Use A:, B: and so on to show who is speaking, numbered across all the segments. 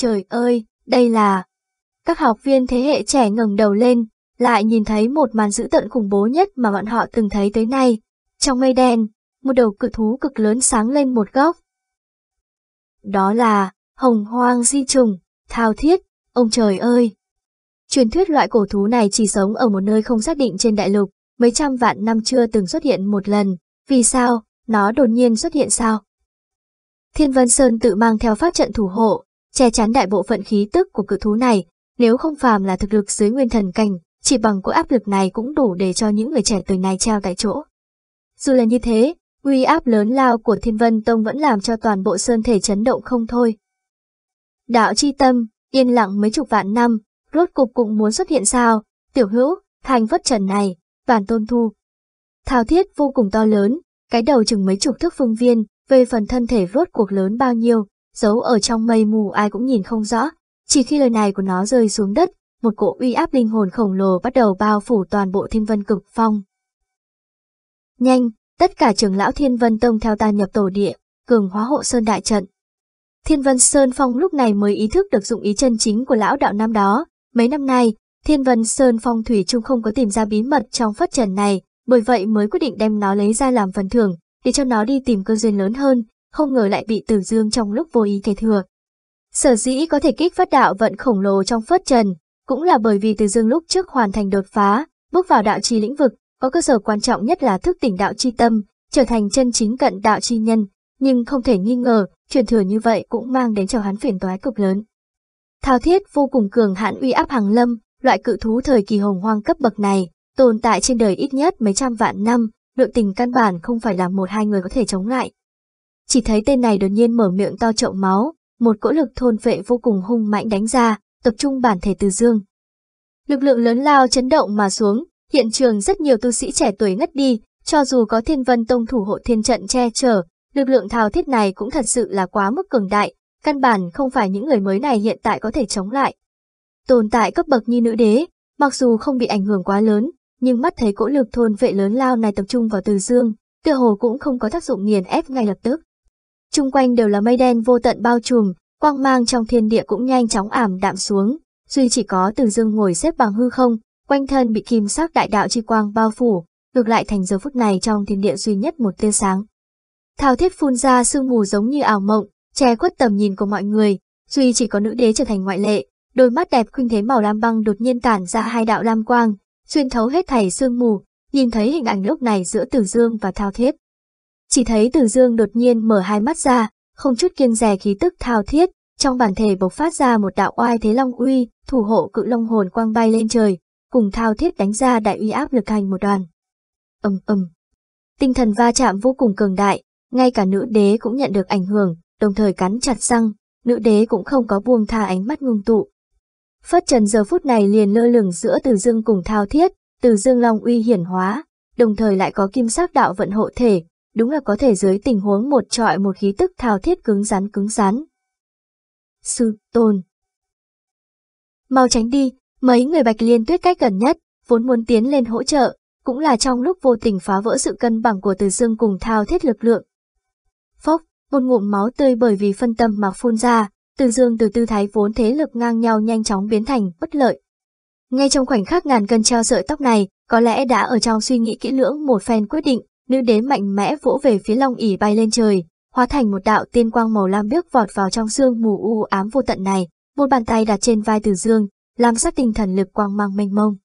A: Trời ơi, đây là... Các học viên thế hệ trẻ ngẩng đầu lên, lại nhìn thấy một màn dữ tận khủng bố nhất mà bọn họ từng thấy tới nay. Trong mây đen, một đầu cự thú cực lớn sáng lên một góc. Đó là hồng hoang di trùng, thao thiết, ông trời ơi! Truyền thuyết loại cổ thú này chỉ sống ở một nơi không xác định trên đại lục, mấy trăm vạn năm chưa từng xuất hiện một lần. Vì sao? Nó đột nhiên xuất hiện sao? Thiên Vân Sơn tự mang theo pháp trận thủ hộ, che chắn đại bộ phận khí tức của cự thú này, nếu không phàm là thực lực dưới nguyên thần cảnh, chỉ bằng cỗ áp lực này cũng đủ để cho những người trẻ tuổi này treo tại chỗ. Dù là như thế, uy áp lớn lao của Thiên Vân Tông vẫn làm cho toàn bộ sơn thể chấn động không thôi. Đạo chi tâm, yên lặng mấy chục vạn năm, rốt cục cũng muốn xuất hiện sao, tiểu hữu, thành vất trần này, bản tôn thu. Thao thiết vô cùng to lớn, cái đầu chừng mấy chục thước phương viên, về phần thân thể rốt cuộc lớn bao nhiêu, giấu ở trong mây mù ai cũng nhìn không rõ, chỉ khi lời này của nó rơi xuống đất, một cỗ uy áp linh hồn khổng lồ bắt đầu bao phủ toàn bộ thiên vân cực phong. Nhanh, tất cả trưởng lão thiên vân tông theo ta nhập tổ địa, cường hóa hộ sơn đại trận. Thiên vân sơn phong lúc này mới ý thức được dụng ý chân chính của lão đạo năm đó, mấy năm nay, thiên vân sơn phong thủy chung không có tìm ra bí mật trong phất trần này, bởi vậy mới quyết định đem nó lấy ra làm phần thưởng, để cho nó đi tìm cơ duyên lớn hơn, không ngờ lại bị Từ dương trong lúc vô ý kế thừa. Sở dĩ có thể kích phát đạo vận khổng lồ trong phất trần, cũng là bởi vì từ dương lúc trước hoàn thành đột phá, bước vào đạo chi lĩnh vực, có cơ sở quan trọng nhất là thức tỉnh đạo chi tâm, trở thành chân chính cận đạo chi nhân, nhưng không thể nghi ngờ, truyền thừa như vậy cũng mang đến cho hắn phiền toái cực lớn. Thao thiết vô cùng cường hãn uy áp hàng lâm, loại cự thú thời kỳ hồng hoang cấp bậc này, tồn tại trên đời ít nhất mấy trăm vạn năm, nội tình căn bản không phải là một hai người có thể chống lại. Chỉ thấy tên này đột nhiên mở miệng to trộm máu, một cỗ lực thôn vệ vô cùng hung mạnh đánh ra, tập trung bản thể từ dương. Lực lượng lớn lao chấn động mà xuống, hiện trường rất nhiều tu sĩ trẻ tuổi ngất đi, cho dù có thiên vân tông thủ hộ thiên trận che chở, lực lượng thao thiết này cũng thật sự là quá mức cường đại, căn bản không phải những người mới này hiện tại có thể chống lại. Tồn tại cấp bậc như nữ đế, mặc dù không bị ảnh hưởng quá lớn, nhưng mắt thấy cỗ lực thôn vệ lớn lao này tập trung vào từ dương, tựa hồ cũng không có tác dụng nghiền ép ngay lập tức. Trung quanh đều là mây đen vô tận bao trùm, quang mang trong thiên địa cũng nhanh chóng ảm đạm xuống, duy chỉ có từ dương ngồi xếp bằng hư không, quanh thân bị kim sắc đại đạo chi quang bao phủ, ngược lại thành giờ phút này trong thiên địa duy nhất một tia sáng. Thao thiết phun ra sương mù giống như ảo mộng, che khuất tầm nhìn của mọi người, duy chỉ có nữ đế trở thành ngoại lệ, đôi mắt đẹp khuynh thế màu lam băng đột nhiên tản ra hai đạo lam quang, xuyên thấu hết thảy sương mù, nhìn thấy hình ảnh lúc này giữa Tử Dương và Thao Thiết. Chỉ thấy Từ Dương đột nhiên mở hai mắt ra, không chút kiêng dè khí tức Thao Thiết, trong bản thể bộc phát ra một đạo oai thế long uy, thủ hộ cự long hồn quang bay lên trời, cùng Thao Thiết đánh ra đại uy áp lực thành một đoàn. Ầm ầm. Tinh thần va chạm vô cùng cường đại, ngay cả nữ đế cũng nhận được ảnh hưởng, đồng thời cắn chặt răng, nữ đế cũng không có buông tha ánh mắt ngưng tụ, Phất Trần giờ phút này liền lơ lửng giữa Từ Dương cùng Thao Thiết, Từ Dương Long uy hiển hóa, đồng thời lại có kim sắc đạo vận hộ thể, đúng là có thể dưới tình huống một trọi một khí tức Thao Thiết cứng rắn cứng rắn. Sư Tôn Mau tránh đi, mấy người Bạch Liên Tuyết cách gần nhất, vốn muốn tiến lên hỗ trợ, cũng là trong lúc vô tình phá vỡ sự cân bằng của Từ Dương cùng Thao Thiết lực lượng. Phốc, một ngụm máu tươi bởi vì phân tâm mà phun ra, từ dương từ tư thái vốn thế lực ngang nhau nhanh chóng biến thành bất lợi. Ngay trong khoảnh khắc ngàn cân treo sợi tóc này, có lẽ đã ở trong suy nghĩ kỹ lưỡng một phen quyết định, nữ đế mạnh mẽ vỗ về phía long ỉ bay lên trời, hóa thành một đạo tiên quang màu lam biếc vọt vào trong xương mù u ám vô tận này, một bàn tay đặt trên vai Từ Dương, làm sắc tinh thần lực quang mang mênh mông.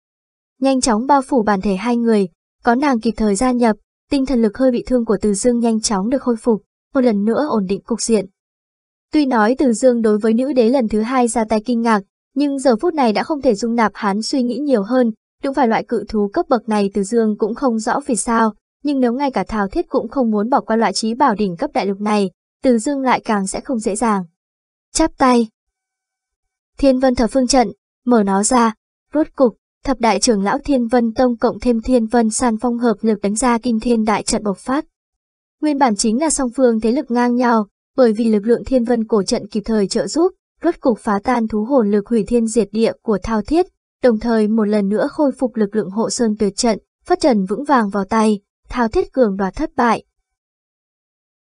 A: Nhanh chóng bao phủ bản thể hai người, có nàng kịp thời gia nhập, tinh thần lực hơi bị thương của Từ Dương nhanh chóng được khôi phục, một lần nữa ổn định cục diện. Tuy nói Từ Dương đối với nữ đế lần thứ hai ra tay kinh ngạc, nhưng giờ phút này đã không thể dung nạp hắn suy nghĩ nhiều hơn, đúng phải loại cự thú cấp bậc này Từ Dương cũng không rõ vì sao, nhưng nếu ngay cả Thảo Thiết cũng không muốn bỏ qua loại trí bảo đỉnh cấp đại lục này, Từ Dương lại càng sẽ không dễ dàng. Chắp tay. Thiên Vân thờ phương trận, mở nó ra, rốt cục, thập đại trưởng lão Thiên Vân Tông cộng thêm Thiên Vân San Phong hợp lực đánh ra kinh thiên đại trận bộc phát. Nguyên bản chính là song phương thế lực ngang nhau, bởi vì lực lượng thiên vân cổ trận kịp thời trợ giúp, rốt cục phá tan thú hồn lực hủy thiên diệt địa của thao thiết, đồng thời một lần nữa khôi phục lực lượng hộ sơn tuyệt trận, phát trần vững vàng vào tay, thao thiết cường đoạt thất bại.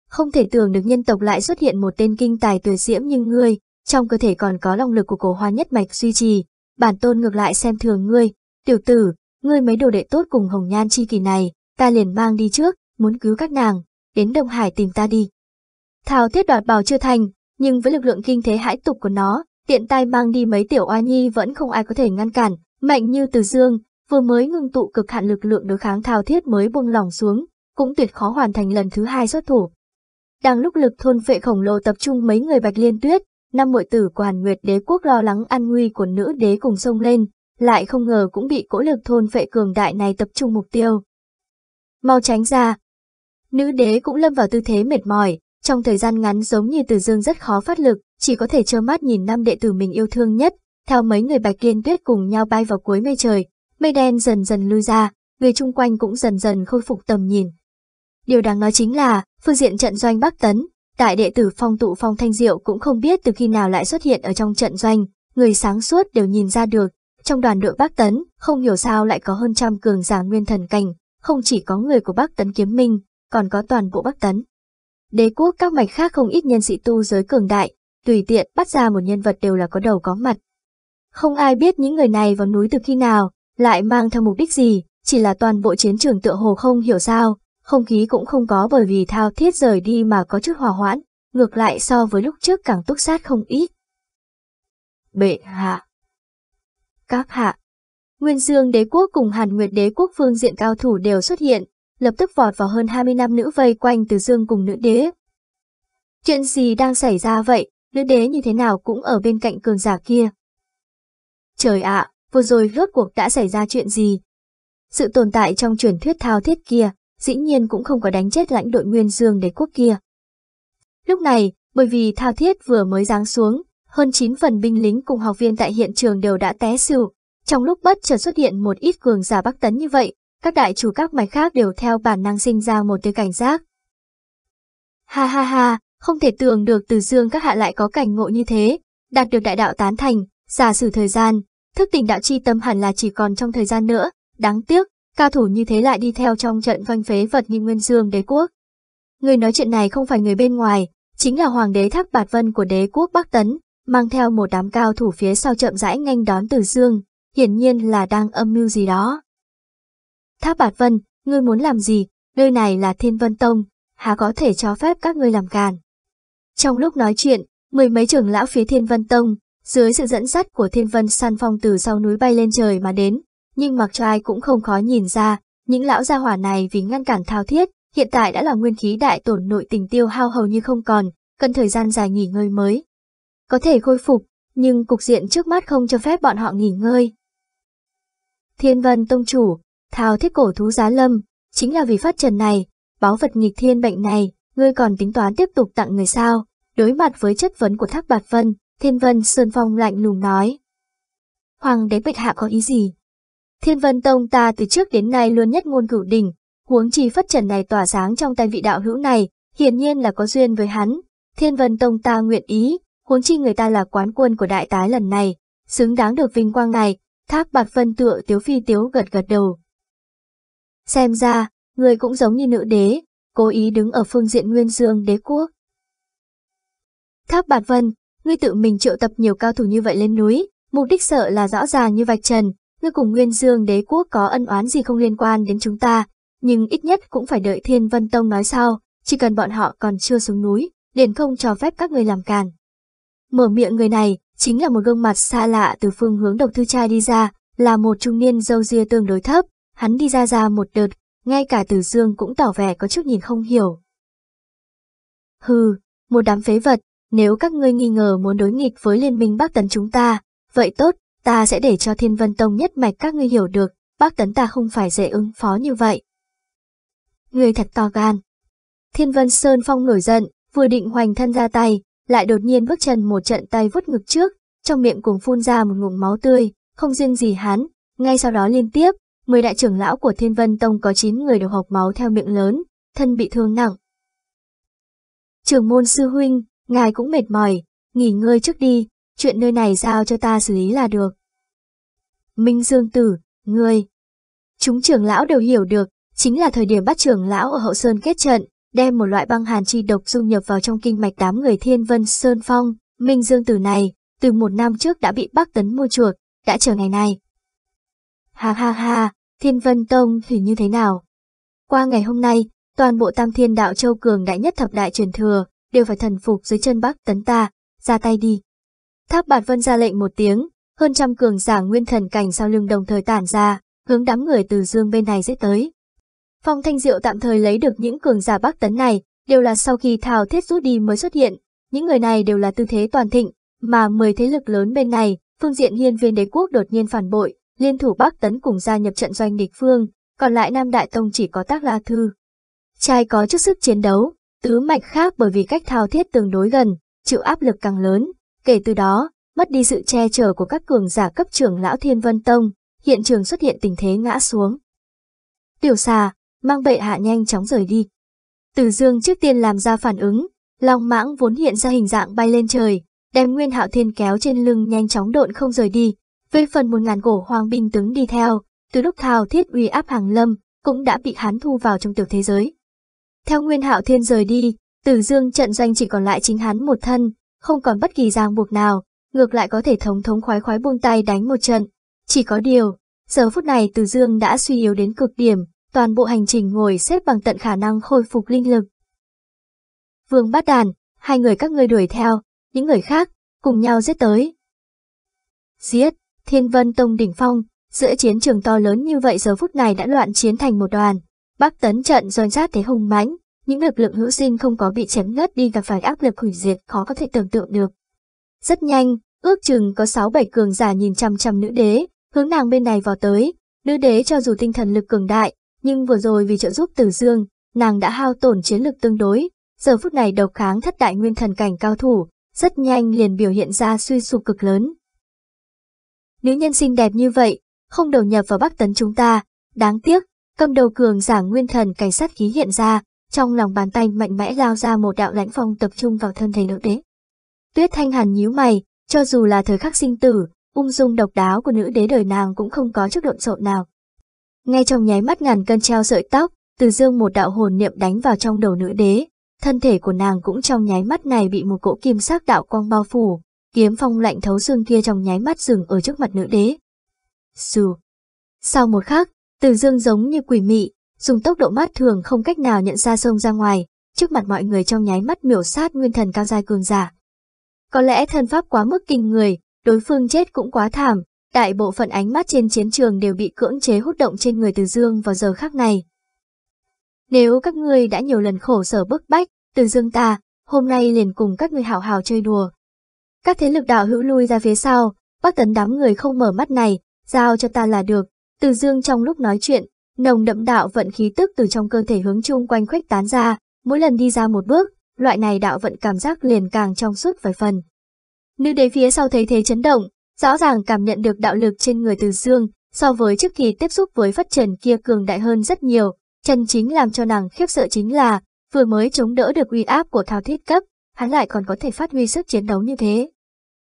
A: Không thể tưởng được nhân tộc lại xuất hiện một tên kinh tài tuyệt diễm như ngươi, trong cơ thể còn có long lực của cổ hoa nhất mạch duy trì, bản tôn ngược lại xem thường ngươi, tiểu tử, ngươi mấy đồ đệ tốt cùng hồng nhan chi kỳ này, ta liền mang đi trước, muốn cứu các nàng, đến Đông Hải tìm ta đi. Thao thiết đoạt bảo chưa thành, nhưng với lực lượng kinh thế hãi tục của nó, tiện tay mang đi mấy tiểu oa nhi vẫn không ai có thể ngăn cản, mạnh như từ dương, vừa mới ngưng tụ cực hạn lực lượng đối kháng thao thiết mới buông lỏng xuống, cũng tuyệt khó hoàn thành lần thứ hai xuất thủ. Đang lúc lực thôn vệ khổng lồ tập trung mấy người bạch liên tuyết, năm muội tử của Hàn Nguyệt đế quốc lo lắng an nguy của nữ đế cùng sông lên, lại không ngờ cũng bị cỗ lực thôn vệ cường đại này tập trung mục tiêu. Mau tránh ra. Nữ đế cũng lâm vào tư thế mệt mỏi, trong thời gian ngắn giống như từ dương rất khó phát lực, chỉ có thể trơ mắt nhìn năm đệ tử mình yêu thương nhất, theo mấy người bạch liên tuyết cùng nhau bay vào cuối mây trời, mây đen dần dần lui ra, người chung quanh cũng dần dần khôi phục tầm nhìn. Điều đáng nói chính là, phương diện trận doanh Bắc Tấn, đại đệ tử phong tụ phong thanh diệu cũng không biết từ khi nào lại xuất hiện ở trong trận doanh, người sáng suốt đều nhìn ra được, trong đoàn đội Bắc Tấn, không hiểu sao lại có hơn trăm cường giả nguyên thần cảnh, không chỉ có người của Bắc Tấn kiếm minh, còn có toàn bộ Bắc Tấn. Đế quốc các mạch khác không ít nhân sĩ tu giới cường đại, tùy tiện bắt ra một nhân vật đều là có đầu có mặt. Không ai biết những người này vào núi từ khi nào, lại mang theo mục đích gì, chỉ là toàn bộ chiến trường tựa hồ không hiểu sao, không khí cũng không có bởi vì thao thiết rời đi mà có chút hòa hoãn, ngược lại so với lúc trước càng túc sát không ít. Bệ hạ Các hạ Nguyên Dương đế quốc cùng Hàn Nguyệt đế quốc phương diện cao thủ đều xuất hiện, lập tức vọt vào hơn 20 năm nữ vây quanh từ dương cùng nữ đế. Chuyện gì đang xảy ra vậy, nữ đế như thế nào cũng ở bên cạnh cường giả kia. Trời ạ, vừa rồi rốt cuộc đã xảy ra chuyện gì? Sự tồn tại trong truyền thuyết thao thiết kia, dĩ nhiên cũng không có đánh chết lãnh đội Nguyên Dương đế quốc kia. Lúc này, bởi vì thao thiết vừa mới giáng xuống, hơn 9 phần binh lính cùng học viên tại hiện trường đều đã té xỉu. Trong lúc bất chợt xuất hiện một ít cường giả bắc tấn như vậy, các đại chủ các mạch khác đều theo bản năng sinh ra một tia cảnh giác. Ha ha ha, không thể tưởng được từ dương các hạ lại có cảnh ngộ như thế, đạt được đại đạo tán thành, giả sử thời gian, thức tỉnh đạo chi tâm hẳn là chỉ còn trong thời gian nữa, đáng tiếc, cao thủ như thế lại đi theo trong trận doanh phế vật như Nguyên Dương đế quốc. Người nói chuyện này không phải người bên ngoài, chính là hoàng đế Thác Bạt Vân của đế quốc Bắc Tấn, mang theo một đám cao thủ phía sau chậm rãi nghênh đón Từ Dương, hiển nhiên là đang âm mưu gì đó. Thác Bạt Vân, ngươi muốn làm gì? Nơi này là Thiên Vân Tông, há có thể cho phép các ngươi làm càn. Trong lúc nói chuyện, mười mấy trưởng lão phía Thiên Vân Tông, dưới sự dẫn dắt của Thiên Vân săn phong từ sau núi bay lên trời mà đến, nhưng mặc cho ai cũng không khó nhìn ra, những lão gia hỏa này vì ngăn cản thao thiết, hiện tại đã là nguyên khí đại tổn nội tình tiêu hao hầu như không còn, cần thời gian dài nghỉ ngơi mới. Có thể khôi phục, nhưng cục diện trước mắt không cho phép bọn họ nghỉ ngơi. Thiên Vân Tông Chủ, thao thiết cổ thú giá lâm, chính là vì phát trần này, báo vật nghịch thiên bệnh này, ngươi còn tính toán tiếp tục tặng người sao? Đối mặt với chất vấn của Thác Bạt Vân, Thiên Vân Sơn Phong lạnh lùng nói. Hoàng đế bệ hạ có ý gì? Thiên Vân Tông ta từ trước đến nay luôn nhất ngôn cửu đỉnh, huống chi phất trần này tỏa sáng trong tay vị đạo hữu này, hiển nhiên là có duyên với hắn. Thiên Vân Tông ta nguyện ý, huống chi người ta là quán quân của đại tái lần này, xứng đáng được vinh quang này, thác bạt vân tựa tiếu phi tiếu gật gật đầu. Xem ra, người cũng giống như nữ đế, cố ý đứng ở phương diện nguyên dương đế quốc. Thác bạt vân, ngươi tự mình triệu tập nhiều cao thủ như vậy lên núi, mục đích sợ là rõ ràng như vạch trần, ngươi cùng Nguyên Dương đế quốc có ân oán gì không liên quan đến chúng ta, nhưng ít nhất cũng phải đợi Thiên Vân Tông nói sao, chỉ cần bọn họ còn chưa xuống núi, liền không cho phép các ngươi làm càn. Mở miệng người này, chính là một gương mặt xa lạ từ phương hướng độc thư trai đi ra, là một trung niên dâu ria tương đối thấp, hắn đi ra ra một đợt, ngay cả Từ Dương cũng tỏ vẻ có chút nhìn không hiểu. Hừ, một đám phế vật, nếu các ngươi nghi ngờ muốn đối nghịch với liên minh Bắc Tấn chúng ta, vậy tốt, ta sẽ để cho Thiên Vân Tông nhất mạch các ngươi hiểu được, bác tấn ta không phải dễ ứng phó như vậy. Người thật to gan. Thiên Vân Sơn Phong nổi giận, vừa định hoành thân ra tay, lại đột nhiên bước chân một trận tay vút ngực trước, trong miệng cùng phun ra một ngụm máu tươi, không riêng gì hắn, ngay sau đó liên tiếp, mười đại trưởng lão của Thiên Vân Tông có 9 người đều hộc máu theo miệng lớn, thân bị thương nặng. Trưởng môn sư huynh, ngài cũng mệt mỏi, nghỉ ngơi trước đi, chuyện nơi này giao cho ta xử lý là được. Minh Dương Tử, ngươi. Chúng trưởng lão đều hiểu được, chính là thời điểm bắt trưởng lão ở hậu sơn kết trận, đem một loại băng hàn chi độc dung nhập vào trong kinh mạch đám người thiên vân sơn phong, Minh Dương Tử này, từ một năm trước đã bị Bắc Tấn mua chuộc, đã chờ ngày này. Ha ha ha, Thiên Vân Tông thì như thế nào? Qua ngày hôm nay, toàn bộ Tam Thiên Đạo Châu Cường đại nhất thập đại truyền thừa, đều phải thần phục dưới chân Bắc Tấn ta, ra tay đi. Tháp Bạt Vân ra lệnh một tiếng, hơn trăm cường giả nguyên thần cảnh sau lưng đồng thời tản ra, hướng đám người từ dương bên này giết tới. Phong Thanh Diệu tạm thời lấy được những cường giả Bắc Tấn này, đều là sau khi Thảo Thiết rút đi mới xuất hiện, những người này đều là tư thế toàn thịnh, mà mười thế lực lớn bên này, phương diện hiên viên đế quốc đột nhiên phản bội, liên thủ Bắc Tấn cùng gia nhập trận doanh địch phương, còn lại Nam Đại Tông chỉ có tác la thư. Trai có chức sức chiến đấu, tứ mạch khác bởi vì cách thao thiết tương đối gần, chịu áp lực càng lớn, kể từ đó, mất đi sự che chở của các cường giả cấp trưởng lão Thiên Vân Tông, hiện trường xuất hiện tình thế ngã xuống. Tiểu xà, mang bệ hạ nhanh chóng rời đi. Từ dương trước tiên làm ra phản ứng, long mãng vốn hiện ra hình dạng bay lên trời, đem Nguyên Hạo Thiên kéo trên lưng nhanh chóng độn không rời đi. Về phần một ngàn cổ hoàng binh tướng đi theo, từ lúc thao thiết uy áp hàng lâm, cũng đã bị hắn thu vào trong tiểu thế giới. Theo Nguyên Hạo Thiên rời đi, Tử Dương trận doanh chỉ còn lại chính hắn một thân, không còn bất kỳ ràng buộc nào, ngược lại có thể thống thống khoái khoái buông tay đánh một trận. Chỉ có điều, giờ phút này Tử Dương đã suy yếu đến cực điểm, toàn bộ hành trình ngồi xếp bằng tận khả năng khôi phục linh lực. Vương Bát Đàn, hai người các ngươi đuổi theo, những người khác, cùng nhau giết tới. Giết, Thiên Vân Tông đỉnh phong, giữa chiến trường to lớn như vậy giờ phút này đã loạn chiến thành một đoàn. Bắc tấn trận doanh sát thế hùng mãnh, những lực lượng hữu sinh không có bị chém ngất đi gặp phải áp lực hủy diệt khó có thể tưởng tượng được. Rất nhanh, ước chừng có 6-7 cường giả nhìn chăm chăm nữ đế, hướng nàng bên này vào tới. Nữ đế cho dù tinh thần lực cường đại, nhưng vừa rồi vì trợ giúp Tử Dương, nàng đã hao tổn chiến lực tương đối. Giờ phút này độc kháng thất đại nguyên thần cảnh cao thủ, rất nhanh liền biểu hiện ra suy sụp cực lớn. Nữ nhân xinh đẹp như vậy, không đầu nhập vào bắc tấn chúng ta, đáng tiếc, cầm đầu cường giả nguyên thần cảnh sát khí hiện ra, trong lòng bàn tay mạnh mẽ lao ra một đạo lãnh phong tập trung vào thân thể nữ đế. Tuyết thanh hàn nhíu mày, cho dù là thời khắc sinh tử, ung dung độc đáo của nữ đế đời nàng cũng không có chút lộn xộn nào. Ngay trong nháy mắt ngàn cân treo sợi tóc, từ dương một đạo hồn niệm đánh vào trong đầu nữ đế, thân thể của nàng cũng trong nháy mắt này bị một cỗ kim sắc đạo quang bao phủ, kiếm phong lạnh thấu xương kia trong nháy mắt dừng ở trước mặt nữ đế. Dù, Sau một khắc, từ dương giống như quỷ mị, dùng tốc độ mắt thường không cách nào nhận ra sông ra ngoài, trước mặt mọi người trong nháy mắt miểu sát nguyên thần cao giai cường giả. Có lẽ thân pháp quá mức kinh người, đối phương chết cũng quá thảm, đại bộ phận ánh mắt trên chiến trường đều bị cưỡng chế hút động trên người Từ Dương vào giờ khắc này. Nếu các ngươi đã nhiều lần khổ sở bức bách, Từ Dương ta, hôm nay liền cùng các ngươi hào hào chơi đùa. Các thế lực đạo hữu lui ra phía sau, bác tấn đám người không mở mắt này, giao cho ta là được. Từ Dương trong lúc nói chuyện, nồng đậm đạo vận khí tức từ trong cơ thể hướng chung quanh khuếch tán ra, mỗi lần đi ra một bước, loại này đạo vận cảm giác liền càng trong suốt vài phần. Nữ đế phía sau thấy thế chấn động, rõ ràng cảm nhận được đạo lực trên người Từ Dương, so với trước khi tiếp xúc với phát trần kia cường đại hơn rất nhiều, chân chính làm cho nàng khiếp sợ chính là, vừa mới chống đỡ được uy áp của thao thiết cấp, hắn lại còn có thể phát huy sức chiến đấu như thế.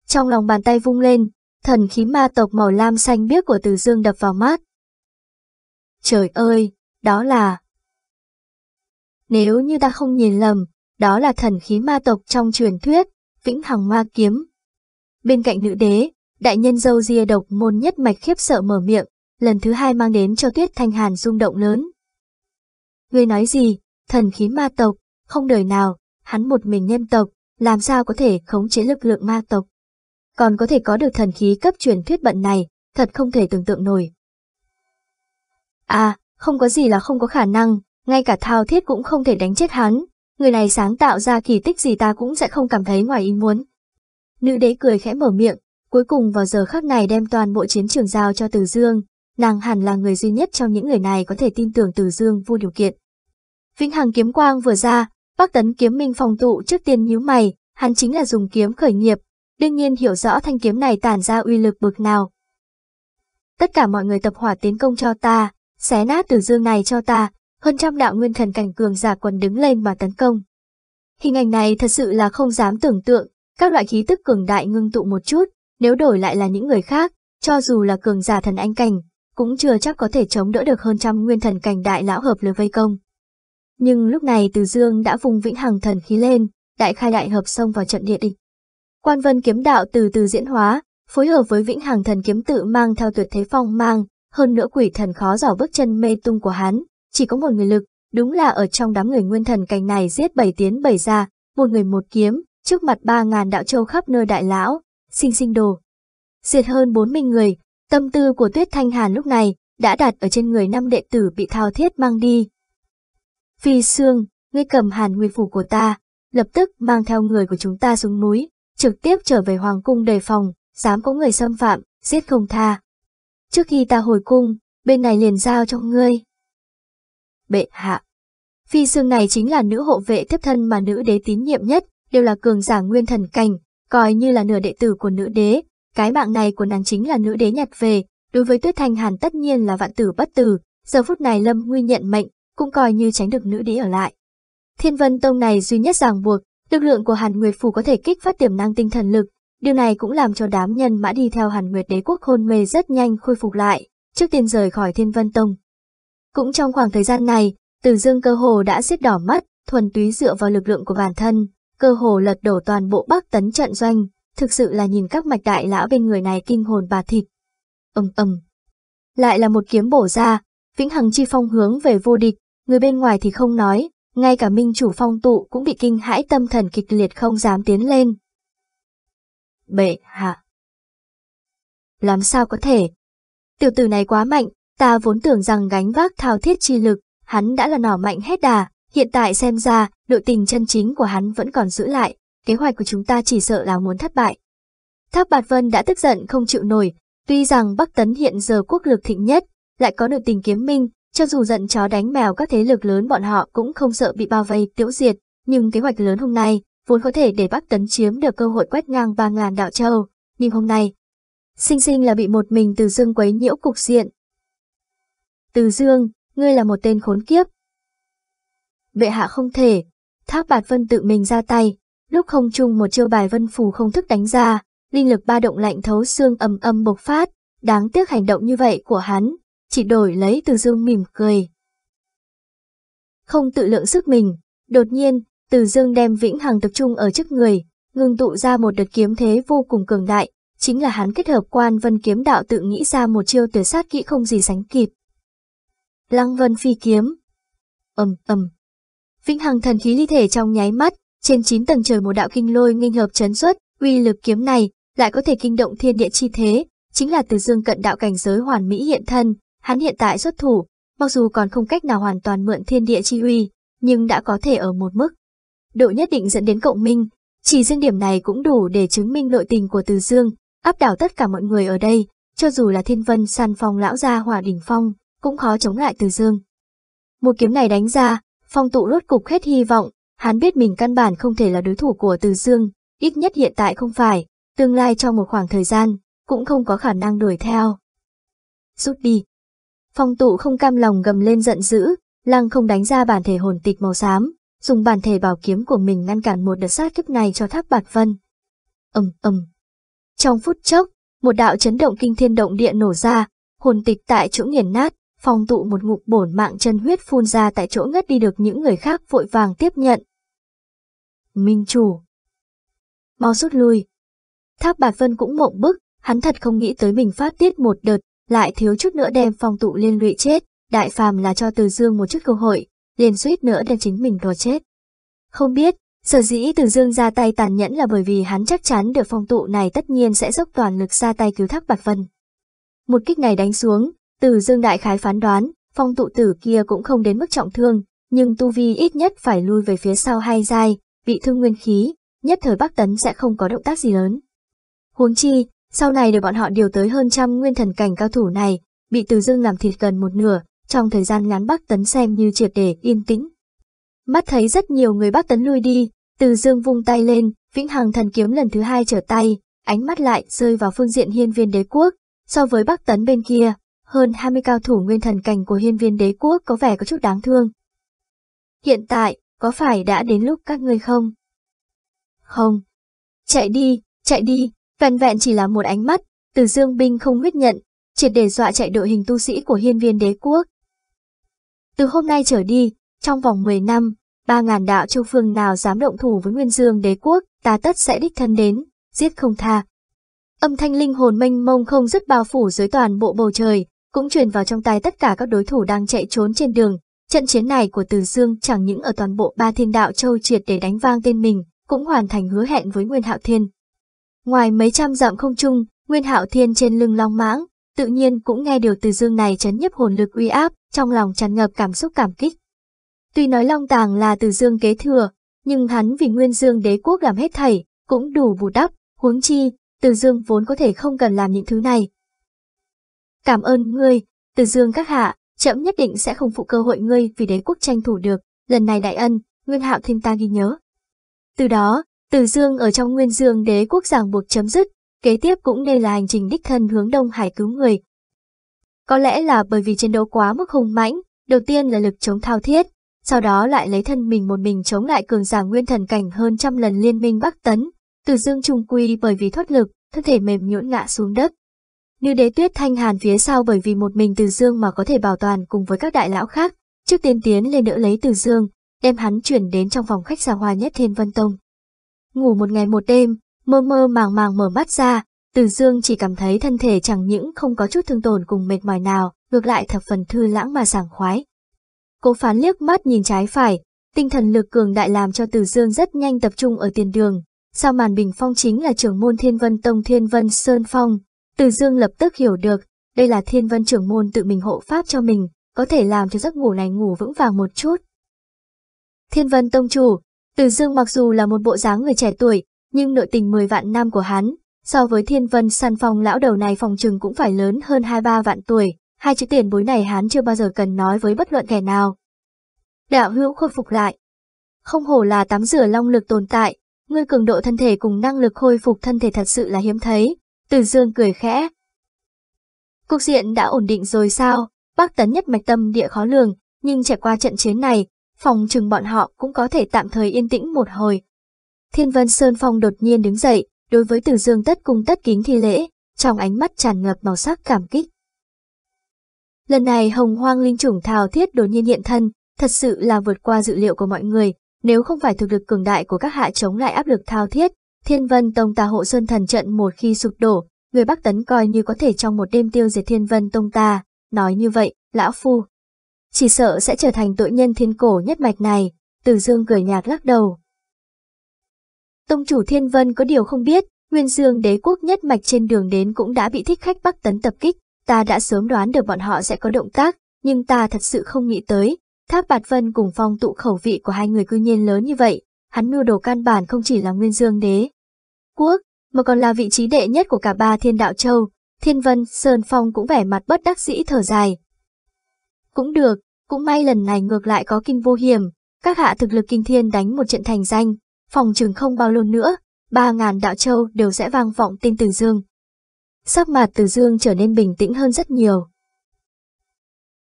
A: Trong lòng bàn tay vung lên, thần khí ma tộc màu lam xanh biếc của Từ Dương đập vào mắt. Trời ơi, đó là... Nếu như ta không nhìn lầm, đó là thần khí ma tộc trong truyền thuyết, vĩnh hằng ma kiếm. Bên cạnh nữ đế, đại nhân dâu ria độc môn nhất mạch khiếp sợ mở miệng, lần thứ hai mang đến cho tuyết thanh hàn rung động lớn. Ngươi nói gì, thần khí ma tộc, không đời nào, hắn một mình nhân tộc, làm sao có thể khống chế lực lượng ma tộc. Còn có thể có được thần khí cấp truyền thuyết bận này, thật không thể tưởng tượng nổi. À, không có gì là không có khả năng, ngay cả thao thiết cũng không thể đánh chết hắn, người này sáng tạo ra kỳ tích gì ta cũng sẽ không cảm thấy ngoài ý muốn. Nữ đế cười khẽ mở miệng, cuối cùng vào giờ khắc này đem toàn bộ chiến trường giao cho Từ Dương, nàng hẳn là người duy nhất trong những người này có thể tin tưởng Từ Dương vô điều kiện. Vĩnh Hằng kiếm quang vừa ra, Bắc Tấn kiếm minh phòng tụ trước tiên nhíu mày, hắn chính là dùng kiếm khởi nghiệp, đương nhiên hiểu rõ thanh kiếm này tản ra uy lực bực nào. Tất cả mọi người tập hỏa tiến công cho ta, xé nát Từ Dương này cho ta, hơn trăm đạo nguyên thần cảnh cường giả quần đứng lên mà tấn công. Hình ảnh này thật sự là không dám tưởng tượng, các loại khí tức cường đại ngưng tụ một chút, nếu đổi lại là những người khác, cho dù là cường giả thần anh cảnh, cũng chưa chắc có thể chống đỡ được hơn trăm nguyên thần cảnh đại lão hợp lừa vây công. Nhưng lúc này Từ Dương đã vùng vĩnh hằng thần khí lên, đại khai đại hợp xông vào trận địa địch. Quan vân kiếm đạo từ từ diễn hóa, phối hợp với vĩnh hằng thần kiếm tự mang theo tuyệt thế phong mang, hơn nữa quỷ thần khó dò bước chân mê tung của hắn, chỉ có một người lực, đúng là ở trong đám người nguyên thần cảnh này giết bảy tiến bảy ra, một người một kiếm, trước mặt ba ngàn đạo châu khắp nơi đại lão, sinh sinh đồ. Diệt hơn 40 người, tâm tư của Tuyết Thanh Hàn lúc này đã đặt ở trên người năm đệ tử bị thao thiết mang đi. Phi Sương, ngươi cầm hàn nguyên phủ của ta, lập tức mang theo người của chúng ta xuống núi, trực tiếp trở về hoàng cung đề phòng, dám có người xâm phạm, giết không tha. Trước khi ta hồi cung, bên này liền giao cho ngươi. Bệ hạ. Phi xương này chính là nữ hộ vệ tiếp thân mà nữ đế tín nhiệm nhất, đều là cường giả nguyên thần cảnh, coi như là nửa đệ tử của nữ đế. Cái mạng này của nàng chính là nữ đế nhặt về, đối với Tuyết Thanh Hàn tất nhiên là vạn tử bất tử. Giờ phút này Lâm Nguy nhận mệnh, cũng coi như tránh được nữ đế ở lại. Thiên Vân Tông này duy nhất ràng buộc, lực lượng của Hàn Nguyệt Phủ có thể kích phát tiềm năng tinh thần lực, điều này cũng làm cho đám nhân mã đi theo Hàn Nguyệt Đế quốc hôn mê rất nhanh khôi phục lại, trước tiên rời khỏi Thiên Vân Tông. Cũng trong khoảng thời gian này, Từ Dương cơ hồ đã xiết đỏ mắt, thuần túy dựa vào lực lượng của bản thân, cơ hồ lật đổ toàn bộ Bắc Tấn trận doanh, thực sự là nhìn các mạch đại lão bên người này kinh hồn bà thịt. Ầm ầm. Lại là một kiếm bổ ra, Vĩnh Hằng chi phong hướng về vô địch, người bên ngoài thì không nói, ngay cả minh chủ phong tụ cũng bị kinh hãi tâm thần kịch liệt không dám tiến lên. Bệ hạ. Làm sao có thể? Tiểu tử này quá mạnh, ta vốn tưởng rằng gánh vác thao thiết chi lực, hắn đã là nỏ mạnh hết đà, hiện tại xem ra, đội tình chân chính của hắn vẫn còn giữ lại, kế hoạch của chúng ta chỉ sợ là muốn thất bại. Tháp Bạt Vân đã tức giận không chịu nổi, tuy rằng Bắc Tấn hiện giờ quốc lực thịnh nhất, lại có đội tình kiếm minh, cho dù giận chó đánh mèo các thế lực lớn bọn họ cũng không sợ bị bao vây tiêu diệt, nhưng kế hoạch lớn hôm nay vốn có thể để Bắc Tấn chiếm được cơ hội quét ngang 3.000 đạo châu, nhưng hôm nay, sinh sinh là bị một mình Từ Dương quấy nhiễu cục diện. Từ Dương, ngươi là một tên khốn kiếp. Bệ hạ không thể, Thác Bạt Vân tự mình ra tay, lúc không chung một chiêu bài vân phù không thức đánh ra, linh lực ba động lạnh thấu xương ầm ầm bộc phát, đáng tiếc hành động như vậy của hắn, chỉ đổi lấy từ dương mỉm cười. Không tự lượng sức mình, đột nhiên, từ dương đem vĩnh hằng tập trung ở trước người, ngừng tụ ra một đợt kiếm thế vô cùng cường đại, chính là hắn kết hợp quan vân kiếm đạo tự nghĩ ra một chiêu tuyệt sát kỹ không gì sánh kịp. Lăng vân phi kiếm. ầm ầm. Vĩnh hằng thần khí ly thể trong nháy mắt, trên chín tầng trời một đạo kinh lôi nghênh hợp chấn xuất, uy lực kiếm này lại có thể kinh động thiên địa chi thế, chính là từ dương cận đạo cảnh giới hoàn mỹ hiện thân, Hắn hiện tại xuất thủ, mặc dù còn không cách nào hoàn toàn mượn thiên địa chi uy, nhưng đã có thể ở một mức. Độ nhất định dẫn đến cộng minh, chỉ riêng điểm này cũng đủ để chứng minh nội tình của Từ Dương, áp đảo tất cả mọi người ở đây, cho dù là thiên vân săn phong lão gia hỏa đỉnh phong, cũng khó chống lại Từ Dương. Một kiếm này đánh ra, phong tụ rốt cục hết hy vọng, hắn biết mình căn bản không thể là đối thủ của Từ Dương, ít nhất hiện tại không phải, tương lai trong một khoảng thời gian, cũng không có khả năng đuổi theo. Rút đi. Phong tụ không cam lòng gầm lên giận dữ, lăng không đánh ra bản thể hồn tịch màu xám, dùng bản thể bảo kiếm của mình ngăn cản một đợt sát kiếp này cho tháp bạt vân. ầm ầm. Trong phút chốc, một đạo chấn động kinh thiên động địa nổ ra, hồn tịch tại chỗ nghiền nát, phong tụ một ngụm bổn mạng chân huyết phun ra tại chỗ ngất đi được những người khác vội vàng tiếp nhận. Minh chủ. Mau rút lui. Tháp bạt vân cũng mộng bức, hắn thật không nghĩ tới mình phát tiết một đợt, lại thiếu chút nữa đem phong tụ liên lụy chết, đại phàm là cho Từ Dương một chút cơ hội, liền suýt nữa đem chính mình đùa chết. Không biết, sở dĩ Từ Dương ra tay tàn nhẫn là bởi vì hắn chắc chắn được phong tụ này tất nhiên sẽ dốc toàn lực ra tay cứu thác Bạc Vân. Một kích này đánh xuống, Từ Dương đại khái phán đoán, phong tụ tử kia cũng không đến mức trọng thương, nhưng tu vi ít nhất phải lui về phía sau hai giai, bị thương nguyên khí, nhất thời Bắc Tấn sẽ không có động tác gì lớn. Huống chi, sau này để bọn họ điều tới hơn trăm nguyên thần cảnh cao thủ này, bị Từ Dương làm thịt gần một nửa, trong thời gian ngắn Bắc Tấn xem như triệt để yên tĩnh. Mắt thấy rất nhiều người Bắc Tấn lui đi, Từ Dương vung tay lên, Vĩnh Hằng thần kiếm lần thứ hai trở tay, ánh mắt lại rơi vào phương diện hiên viên đế quốc, so với Bắc Tấn bên kia, hơn 20 cao thủ nguyên thần cảnh của hiên viên đế quốc có vẻ có chút đáng thương. Hiện tại, có phải đã đến lúc các ngươi không? Không. Chạy đi, chạy đi, Vẹn vẹn chỉ là một ánh mắt, từ dương binh không huyết nhận, triệt để dọa chạy đội hình tu sĩ của hiên viên đế quốc. Từ hôm nay trở đi, trong vòng 10 năm, ba ngàn đạo châu phương nào dám động thủ với nguyên dương đế quốc, ta tất sẽ đích thân đến, giết không tha. Âm thanh linh hồn mênh mông không dứt bao phủ dưới toàn bộ bầu trời, cũng truyền vào trong tai tất cả các đối thủ đang chạy trốn trên đường. Trận chiến này của Từ Dương chẳng những ở toàn bộ ba thiên đạo châu triệt để đánh vang tên mình, cũng hoàn thành hứa hẹn với Nguyên Hạo Thiên. Ngoài mấy trăm dặm không trung, Nguyên Hạo Thiên trên lưng long mãng, tự nhiên cũng nghe điều Từ Dương này chấn nhấp hồn lực uy áp, trong lòng tràn ngập cảm xúc cảm kích. Tuy nói Long Tàng là Từ Dương kế thừa, nhưng hắn vì Nguyên Dương đế quốc làm hết thảy, cũng đủ bù đắp, huống chi, Từ Dương vốn có thể không cần làm những thứ này. Cảm ơn ngươi, Từ Dương các hạ, chậm nhất định sẽ không phụ cơ hội ngươi vì đế quốc tranh thủ được, lần này đại ân, Nguyên Hạo Thiên ta ghi nhớ. Từ đó, từ Dương ở trong Nguyên Dương đế quốc ràng buộc chấm dứt, kế tiếp cũng nên là hành trình đích thân hướng Đông Hải cứu người. Có lẽ là bởi vì chiến đấu quá mức hùng mãnh, đầu tiên là lực chống thao thiết, sau đó lại lấy thân mình một mình chống lại cường giả nguyên thần cảnh hơn trăm lần liên minh Bắc Tấn, từ dương trung quy bởi vì thoát lực, thân thể mềm nhũn ngã xuống đất. Như đế tuyết thanh hàn phía sau bởi vì một mình từ dương mà có thể bảo toàn cùng với các đại lão khác, trước tiên tiến lên đỡ lấy từ dương, đem hắn chuyển đến trong phòng khách xa hoa nhất Thiên Vân Tông. Ngủ một ngày một đêm, mơ mơ màng màng mở mắt ra, từ dương chỉ cảm thấy thân thể chẳng những không có chút thương tổn cùng mệt mỏi nào, ngược lại thập phần thư lãng mà sảng khoái. Cố phán liếc mắt nhìn trái phải, tinh thần lực cường đại làm cho Từ Dương rất nhanh tập trung ở tiền đường. Sau màn bình phong chính là trưởng môn Thiên Vân Tông Thiên Vân Sơn Phong. Từ Dương lập tức hiểu được, đây là Thiên Vân trưởng môn tự mình hộ pháp cho mình, có thể làm cho giấc ngủ này ngủ vững vàng một chút. Thiên Vân Tông Chủ, từ Dương mặc dù là một bộ dáng người trẻ tuổi, nhưng nội tình 10 vạn năm của hắn, so với Thiên Vân Săn Phong lão đầu này phòng trừng cũng phải lớn hơn 2-3 vạn tuổi, hai chữ tiền bối này hắn chưa bao giờ cần nói với bất luận kẻ nào. Đạo hữu khôi phục lại. Không hổ là tắm rửa long lực tồn tại, ngươi cường độ thân thể cùng năng lực khôi phục thân thể thật sự là hiếm thấy. Từ dương cười khẽ. Cục diện đã ổn định rồi sao, bác tấn nhất mạch tâm địa khó lường, nhưng trải qua trận chiến này, phòng trừng bọn họ cũng có thể tạm thời yên tĩnh một hồi. Thiên Vân Sơn Phong đột nhiên đứng dậy, đối với Từ Dương tất cung tất kính thi lễ, trong ánh mắt tràn ngập màu sắc cảm kích. Lần này hồng hoang linh chủng thảo thiết đột nhiên hiện thân, thật sự là vượt qua dự liệu của mọi người, nếu không phải thực lực cường đại của các hạ chống lại áp lực thao thiết, thiên vân tông ta hộ sơn thần trận một khi sụp đổ, người Bắc Tấn coi như có thể trong một đêm tiêu diệt thiên vân tông ta, nói như vậy, lão phu. Chỉ sợ sẽ trở thành tội nhân thiên cổ nhất mạch này, từ dương cười nhạt lắc đầu. Tông chủ thiên vân có điều không biết, nguyên dương đế quốc nhất mạch trên đường đến cũng đã bị thích khách Bắc Tấn tập kích, Ta đã sớm đoán được bọn họ sẽ có động tác, nhưng ta thật sự không nghĩ tới. Tháp Bạt Vân cùng phong tụ khẩu vị của hai người cư nhiên lớn như vậy, hắn mưu đồ căn bản không chỉ là nguyên dương đế. Quốc, mà còn là vị trí đệ nhất của cả ba thiên đạo châu, thiên vân, sơn phong cũng vẻ mặt bất đắc dĩ thở dài. Cũng được, cũng may lần này ngược lại có kinh vô hiểm, các hạ thực lực kinh thiên đánh một trận thành danh, phòng trường không bao lâu nữa, ba ngàn đạo châu đều sẽ vang vọng tin Từ Dương sắc mặt từ dương trở nên bình tĩnh hơn rất nhiều.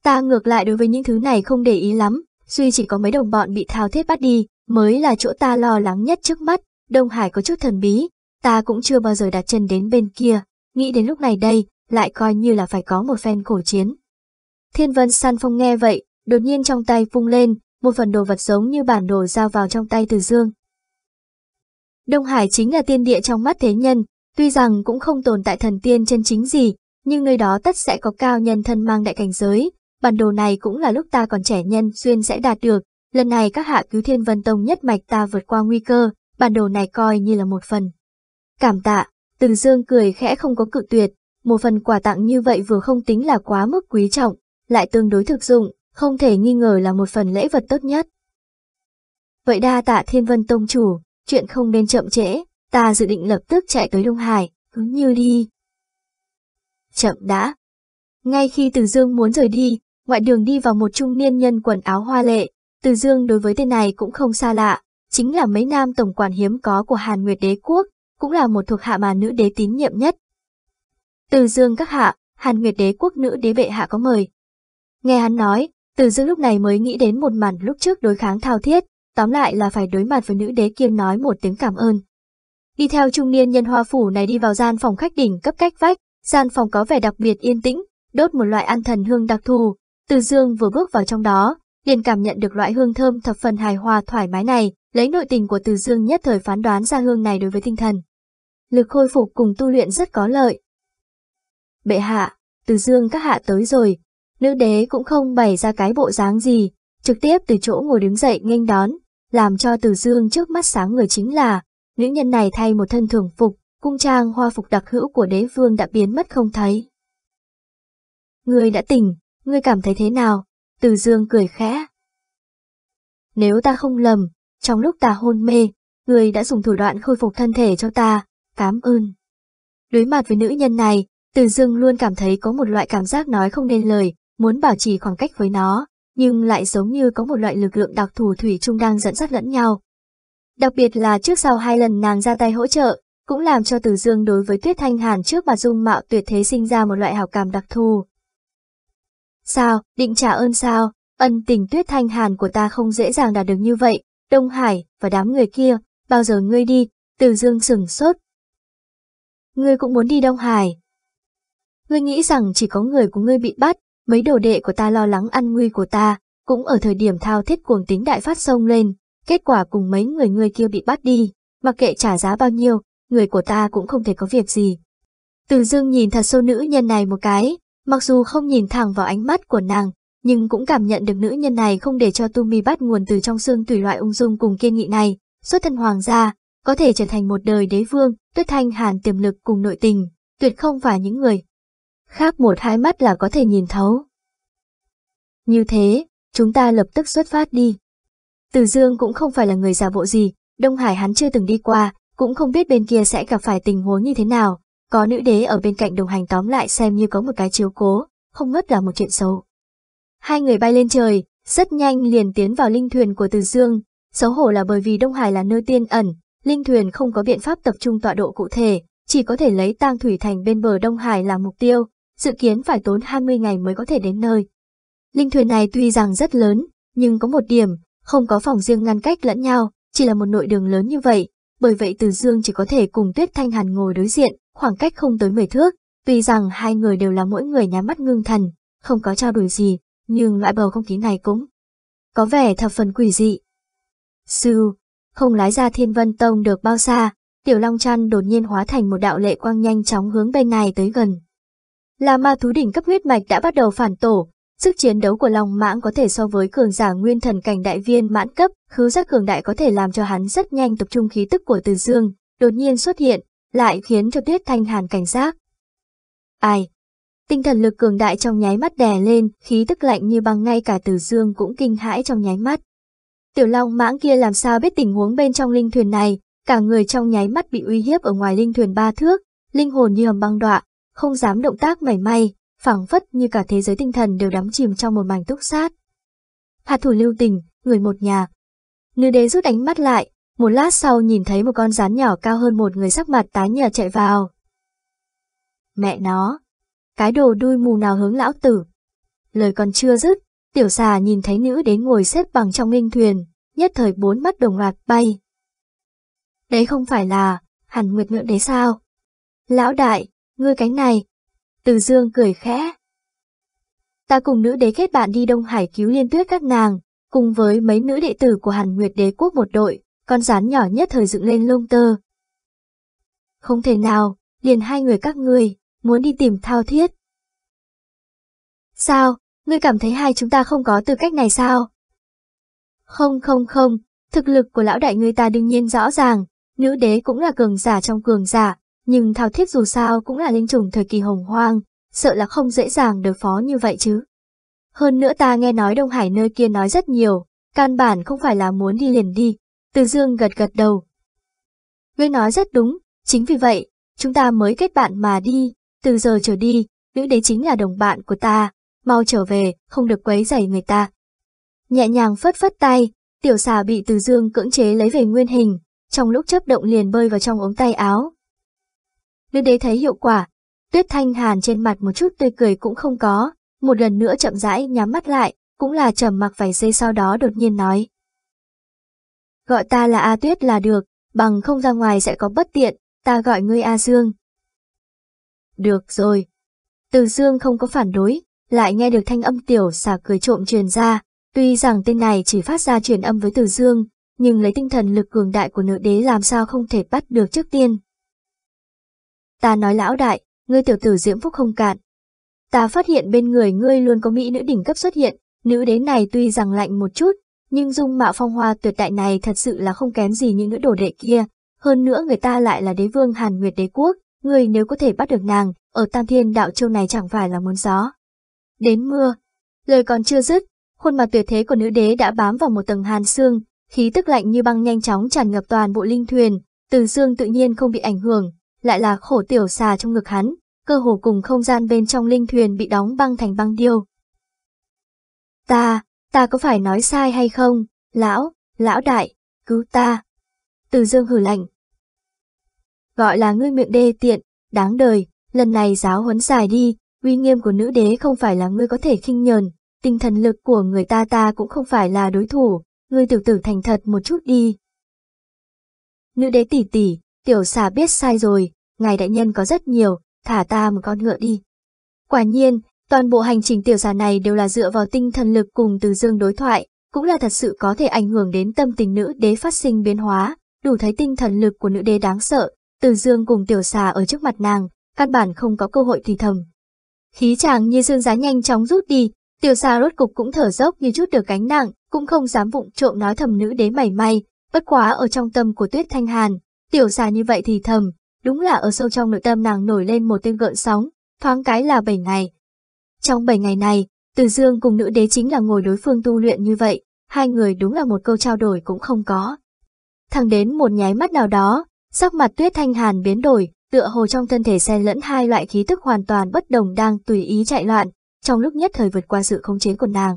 A: Ta ngược lại đối với những thứ này không để ý lắm, duy chỉ có mấy đồng bọn bị thao thiết bắt đi, mới là chỗ ta lo lắng nhất trước mắt, Đông Hải có chút thần bí, ta cũng chưa bao giờ đặt chân đến bên kia, nghĩ đến lúc này đây, lại coi như là phải có một phen cổ chiến. Thiên vân San phong nghe vậy, đột nhiên trong tay vung lên, một phần đồ vật giống như bản đồ giao vào trong tay từ dương. Đông Hải chính là tiên địa trong mắt thế nhân, Tuy rằng cũng không tồn tại thần tiên chân chính gì, nhưng nơi đó tất sẽ có cao nhân thân mang đại cảnh giới. Bản đồ này cũng là lúc ta còn trẻ nhân xuyên sẽ đạt được. Lần này các hạ cứu thiên vân tông nhất mạch ta vượt qua nguy cơ, bản đồ này coi như là một phần. Cảm tạ, từ dương cười khẽ không có cự tuyệt, một phần quà tặng như vậy vừa không tính là quá mức quý trọng, lại tương đối thực dụng, không thể nghi ngờ là một phần lễ vật tốt nhất. Vậy đa tạ thiên vân tông chủ, chuyện không nên chậm trễ ta dự định lập tức chạy tới Đông Hải, cứ như đi. Chậm đã. Ngay khi Từ Dương muốn rời đi, ngoại đường đi vào một trung niên nhân quần áo hoa lệ, Từ Dương đối với tên này cũng không xa lạ, chính là mấy nam tổng quản hiếm có của Hàn Nguyệt Đế Quốc, cũng là một thuộc hạ mà nữ đế tín nhiệm nhất. Từ Dương các hạ, Hàn Nguyệt Đế Quốc nữ đế bệ hạ có mời. Nghe hắn nói, Từ Dương lúc này mới nghĩ đến một màn lúc trước đối kháng thao thiết, tóm lại là phải đối mặt với nữ đế kia nói một tiếng cảm ơn. Đi theo trung niên nhân hoa phủ này đi vào gian phòng khách đỉnh cấp cách vách, gian phòng có vẻ đặc biệt yên tĩnh, đốt một loại an thần hương đặc thù. Từ dương vừa bước vào trong đó, liền cảm nhận được loại hương thơm thập phần hài hòa thoải mái này, lấy nội tình của từ dương nhất thời phán đoán ra hương này đối với tinh thần. lực khôi phục cùng tu luyện rất có lợi. Bệ hạ, từ dương các hạ tới rồi, nữ đế cũng không bày ra cái bộ dáng gì, trực tiếp từ chỗ ngồi đứng dậy nghênh đón, làm cho từ dương trước mắt sáng người chính là, nữ nhân này thay một thân thường phục, cung trang hoa phục đặc hữu của đế vương đã biến mất không thấy. Ngươi đã tỉnh, ngươi cảm thấy thế nào? Từ dương cười khẽ. Nếu ta không lầm, trong lúc ta hôn mê, ngươi đã dùng thủ đoạn khôi phục thân thể cho ta, cảm ơn. Đối mặt với nữ nhân này, Từ Dương luôn cảm thấy có một loại cảm giác nói không nên lời, muốn bảo trì khoảng cách với nó, nhưng lại giống như có một loại lực lượng đặc thù thủy chung đang dẫn dắt lẫn nhau. Đặc biệt là trước sau hai lần nàng ra tay hỗ trợ, cũng làm cho Từ Dương đối với Tuyết Thanh Hàn trước mặt dung mạo tuyệt thế sinh ra một loại hào cảm đặc thù. Sao, định trả ơn sao, ân tình Tuyết Thanh Hàn của ta không dễ dàng đạt được như vậy, Đông Hải và đám người kia, bao giờ ngươi đi, Từ Dương sừng sốt. Ngươi cũng muốn đi Đông Hải. Ngươi nghĩ rằng chỉ có người của ngươi bị bắt, mấy đồ đệ của ta lo lắng ăn nguy của ta, cũng ở thời điểm thao thiết cuồng tính đại phát sông lên, kết quả cùng mấy người ngươi kia bị bắt đi, mặc kệ trả giá bao nhiêu, người của ta cũng không thể có việc gì. Từ dương nhìn thật sâu nữ nhân này một cái, mặc dù không nhìn thẳng vào ánh mắt của nàng, nhưng cũng cảm nhận được nữ nhân này không để cho tu mi bắt nguồn từ trong xương tùy loại ung dung cùng kiên nghị này, xuất thân hoàng gia, có thể trở thành một đời đế vương, tuyết thanh hàn tiềm lực cùng nội tình, tuyệt không phải những người. Khác một hai mắt là có thể nhìn thấu. Như thế, chúng ta lập tức xuất phát đi. Từ Dương cũng không phải là người giả bộ gì, Đông Hải hắn chưa từng đi qua, cũng không biết bên kia sẽ gặp phải tình huống như thế nào, có nữ đế ở bên cạnh đồng hành tóm lại xem như có một cái chiếu cố, không mất là một chuyện xấu. Hai người bay lên trời, rất nhanh liền tiến vào linh thuyền của Từ Dương, xấu hổ là bởi vì Đông Hải là nơi tiên ẩn, linh thuyền không có biện pháp tập trung tọa độ cụ thể, chỉ có thể lấy tang thủy thành bên bờ Đông Hải làm mục tiêu, dự kiến phải tốn 20 ngày mới có thể đến nơi. Linh thuyền này tuy rằng rất lớn, nhưng có một điểm, không có phòng riêng ngăn cách lẫn nhau, chỉ là một nội đường lớn như vậy, bởi vậy Từ Dương chỉ có thể cùng Tuyết Thanh Hàn ngồi đối diện, khoảng cách không tới 10 thước, tuy rằng hai người đều là mỗi người nhắm mắt ngưng thần, không có trao đổi gì, nhưng loại bầu không khí này cũng có vẻ thập phần quỷ dị. Sư, không lái ra thiên vân tông được bao xa, tiểu long chăn đột nhiên hóa thành một đạo lệ quang nhanh chóng hướng bên này tới gần. Là ma thú đỉnh cấp huyết mạch đã bắt đầu phản tổ, sức chiến đấu của long mãng có thể so với cường giả nguyên thần cảnh đại viên mãn cấp, khứ giác cường đại có thể làm cho hắn rất nhanh tập trung khí tức của từ dương, đột nhiên xuất hiện, lại khiến cho tuyết thanh hàn cảnh giác. Ai? Tinh thần lực cường đại trong nháy mắt đè lên, khí tức lạnh như băng ngay cả từ dương cũng kinh hãi trong nháy mắt. Tiểu long mãng kia làm sao biết tình huống bên trong linh thuyền này, cả người trong nháy mắt bị uy hiếp ở ngoài linh thuyền ba thước, linh hồn như hầm băng đọa, không dám động tác mảy may, phẳng phất như cả thế giới tinh thần đều đắm chìm trong một mảnh túc sát. Hạt thủ lưu tình, người một nhà. Nữ đế rút ánh mắt lại, một lát sau nhìn thấy một con rắn nhỏ cao hơn một người sắc mặt tái nhợt chạy vào. Mẹ nó! Cái đồ đuôi mù nào hướng lão tử? Lời còn chưa dứt, tiểu xà nhìn thấy nữ đế ngồi xếp bằng trong nghênh thuyền, nhất thời bốn mắt đồng loạt bay. Đấy không phải là, hẳn nguyệt ngựa đấy sao? Lão đại, ngươi cánh này. Từ dương cười khẽ. Ta cùng nữ đế kết bạn đi Đông Hải cứu liên tuyết các nàng, cùng với mấy nữ đệ tử của hàn nguyệt đế quốc một đội, con rắn nhỏ nhất thời dựng lên lông tơ. Không thể nào, liền hai người các ngươi, muốn đi tìm thao thiết. Sao, ngươi cảm thấy hai chúng ta không có tư cách này sao? Không không không, thực lực của lão đại ngươi ta đương nhiên rõ ràng, nữ đế cũng là cường giả trong cường giả, nhưng thao thiết dù sao cũng là linh trùng thời kỳ hồng hoang, sợ là không dễ dàng đối phó như vậy chứ. Hơn nữa ta nghe nói Đông Hải nơi kia nói rất nhiều, căn bản không phải là muốn đi liền đi, từ dương gật gật đầu. Ngươi nói rất đúng, chính vì vậy, chúng ta mới kết bạn mà đi, từ giờ trở đi, nữ đế chính là đồng bạn của ta, mau trở về, không được quấy rầy người ta. Nhẹ nhàng phất phất tay, tiểu xà bị từ dương cưỡng chế lấy về nguyên hình, trong lúc chấp động liền bơi vào trong ống tay áo. Nữ đế thấy hiệu quả, tuyết thanh hàn trên mặt một chút tươi cười cũng không có, một lần nữa chậm rãi nhắm mắt lại, cũng là trầm mặc vài giây sau đó đột nhiên nói. Gọi ta là A Tuyết là được, bằng không ra ngoài sẽ có bất tiện, ta gọi ngươi A Dương. Được rồi. Từ Dương không có phản đối, lại nghe được thanh âm tiểu xà cười trộm truyền ra, tuy rằng tên này chỉ phát ra truyền âm với Từ Dương, nhưng lấy tinh thần lực cường đại của nữ đế làm sao không thể bắt được trước tiên. Ta nói lão đại, ngươi tiểu tử diễm phúc không cạn. Ta phát hiện bên người ngươi luôn có mỹ nữ đỉnh cấp xuất hiện, nữ đế này tuy rằng lạnh một chút, nhưng dung mạo phong hoa tuyệt đại này thật sự là không kém gì những nữ đồ đệ kia. Hơn nữa người ta lại là đế vương Hàn Nguyệt đế quốc, ngươi nếu có thể bắt được nàng, ở Tam Thiên Đạo Châu này chẳng phải là muốn gió. Đến mưa, lời còn chưa dứt, khuôn mặt tuyệt thế của nữ đế đã bám vào một tầng hàn xương, khí tức lạnh như băng nhanh chóng tràn ngập toàn bộ linh thuyền, từ xương tự nhiên không bị ảnh hưởng, lại là khổ tiểu xà trong ngực hắn, cơ hồ cùng không gian bên trong linh thuyền bị đóng băng thành băng điêu. Ta, ta có phải nói sai hay không, lão, lão đại, cứu ta. Từ dương hử lạnh. Gọi là ngươi miệng đê tiện, đáng đời, lần này giáo huấn dài đi, uy nghiêm của nữ đế không phải là ngươi có thể khinh nhờn, tinh thần lực của người ta ta cũng không phải là đối thủ, ngươi tiểu tử thành thật một chút đi. Nữ đế tỷ tỷ, tiểu xà biết sai rồi, ngài đại nhân có rất nhiều, thả ta một con ngựa đi. Quả nhiên, toàn bộ hành trình tiểu xà này đều là dựa vào tinh thần lực cùng từ dương đối thoại, cũng là thật sự có thể ảnh hưởng đến tâm tình nữ đế phát sinh biến hóa, đủ thấy tinh thần lực của nữ đế đáng sợ, từ dương cùng tiểu xà ở trước mặt nàng, căn bản không có cơ hội thì thầm. Khí chàng như dương giá nhanh chóng rút đi, tiểu xà rốt cục cũng thở dốc như chút được gánh nặng, cũng không dám vụng trộm nói thầm nữ đế mảy may, bất quá ở trong tâm của tuyết thanh hàn, tiểu xà như vậy thì thầm, đúng là ở sâu trong nội tâm nàng nổi lên một tên gợn sóng, thoáng cái là 7 ngày. Trong 7 ngày này, từ dương cùng nữ đế chính là ngồi đối phương tu luyện như vậy, hai người đúng là một câu trao đổi cũng không có. Thẳng đến một nháy mắt nào đó, sắc mặt tuyết thanh hàn biến đổi, tựa hồ trong thân thể xen lẫn hai loại khí tức hoàn toàn bất đồng đang tùy ý chạy loạn, trong lúc nhất thời vượt qua sự khống chế của nàng.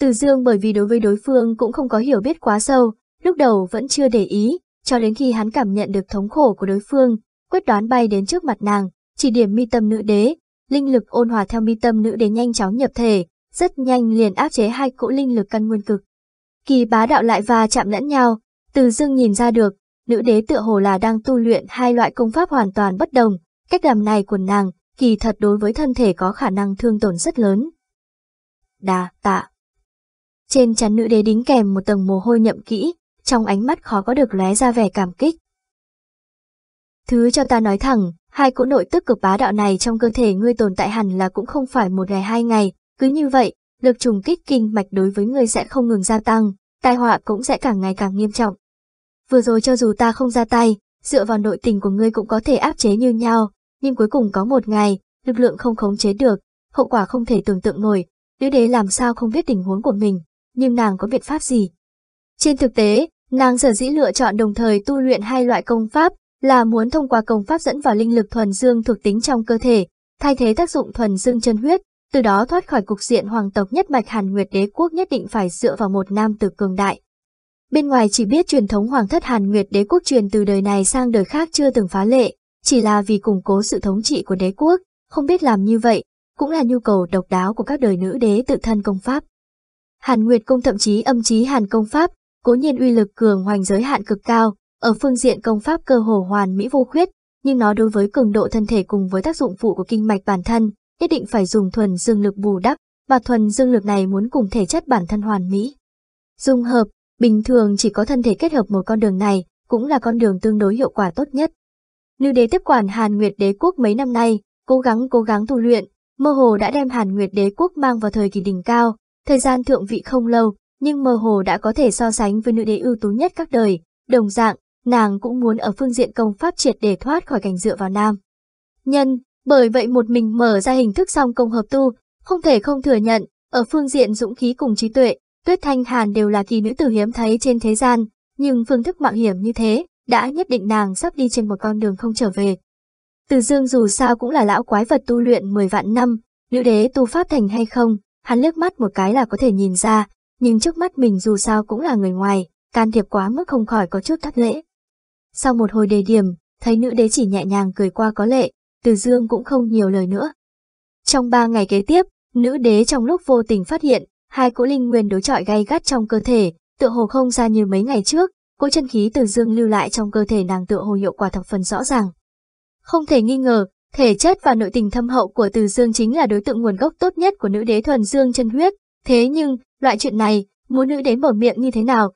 A: Từ dương bởi vì đối với đối phương cũng không có hiểu biết quá sâu, lúc đầu vẫn chưa để ý, cho đến khi hắn cảm nhận được thống khổ của đối phương, quyết đoán bay đến trước mặt nàng, chỉ điểm mi tâm nữ đế, linh lực ôn hòa theo mi tâm nữ đế nhanh chóng nhập thể, rất nhanh liền áp chế hai cỗ linh lực căn nguyên cực. Kỳ bá đạo lại và chạm lẫn nhau, từ dương nhìn ra được, nữ đế tựa hồ là đang tu luyện hai loại công pháp hoàn toàn bất đồng, cách làm này của nàng, kỳ thật đối với thân thể có khả năng thương tổn rất lớn. Đà, tạ. Trên chắn nữ đế đính kèm một tầng mồ hôi nhậm kỹ, trong ánh mắt khó có được lóe ra vẻ cảm kích. Thứ cho ta nói thẳng, hai cỗ nội tức cực bá đạo này trong cơ thể ngươi tồn tại hẳn là cũng không phải một ngày hai ngày, cứ như vậy, lực trùng kích kinh mạch đối với ngươi sẽ không ngừng gia tăng, tai họa cũng sẽ càng ngày càng nghiêm trọng. Vừa rồi cho dù ta không ra tay, dựa vào nội tình của ngươi cũng có thể áp chế như nhau, nhưng cuối cùng có một ngày, lực lượng không khống chế được, hậu quả không thể tưởng tượng nổi, nữ đế làm sao không biết tình huống của mình, nhưng nàng có biện pháp gì? Trên thực tế, nàng sở dĩ lựa chọn đồng thời tu luyện hai loại công pháp, là muốn thông qua công pháp dẫn vào linh lực thuần dương thuộc tính trong cơ thể, thay thế tác dụng thuần dương chân huyết, từ đó thoát khỏi cục diện hoàng tộc nhất mạch Hàn Nguyệt đế quốc nhất định phải dựa vào một nam tử cường đại. Bên ngoài chỉ biết truyền thống hoàng thất Hàn Nguyệt đế quốc truyền từ đời này sang đời khác chưa từng phá lệ, chỉ là vì củng cố sự thống trị của đế quốc, không biết làm như vậy, cũng là nhu cầu độc đáo của các đời nữ đế tự thân công pháp. Hàn Nguyệt công thậm chí âm chí Hàn công pháp, cố nhiên uy lực cường hoành giới hạn cực cao, ở phương diện công pháp cơ hồ hoàn mỹ vô khuyết, nhưng nó đối với cường độ thân thể cùng với tác dụng phụ của kinh mạch bản thân, nhất định phải dùng thuần dương lực bù đắp, và thuần dương lực này muốn cùng thể chất bản thân hoàn mỹ. Dung hợp, bình thường chỉ có thân thể kết hợp một con đường này, cũng là con đường tương đối hiệu quả tốt nhất. Nữ đế tiếp quản Hàn Nguyệt đế quốc mấy năm nay, cố gắng cố gắng tu luyện, mơ hồ đã đem Hàn Nguyệt đế quốc mang vào thời kỳ đỉnh cao, thời gian thượng vị không lâu, nhưng mơ hồ đã có thể so sánh với nữ đế ưu tú nhất các đời, đồng dạng, nàng cũng muốn ở phương diện công pháp triệt để thoát khỏi cảnh dựa vào nam. Nhân, bởi vậy một mình mở ra hình thức song công hợp tu, không thể không thừa nhận, ở phương diện dũng khí cùng trí tuệ, Tuyết Thanh Hàn đều là kỳ nữ tử hiếm thấy trên thế gian, nhưng phương thức mạo hiểm như thế, đã nhất định nàng sắp đi trên một con đường không trở về. Từ dương dù sao cũng là lão quái vật tu luyện 10 vạn năm, nữ đế tu pháp thành hay không, hắn liếc mắt một cái là có thể nhìn ra, nhưng trước mắt mình dù sao cũng là người ngoài, can thiệp quá mức không khỏi có chút thất lễ. Sau một hồi đề điểm, thấy nữ đế chỉ nhẹ nhàng cười qua có lệ, từ dương cũng không nhiều lời nữa. Trong ba ngày kế tiếp, nữ đế trong lúc vô tình phát hiện, hai cỗ linh nguyên đối chọi gay gắt trong cơ thể, tựa hồ không ra như mấy ngày trước, cỗ chân khí từ dương lưu lại trong cơ thể nàng tựa hồ hiệu quả thập phần rõ ràng. Không thể nghi ngờ, thể chất và nội tình thâm hậu của từ dương chính là đối tượng nguồn gốc tốt nhất của nữ đế thuần dương chân huyết, thế nhưng, loại chuyện này, muốn nữ đế mở miệng như thế nào,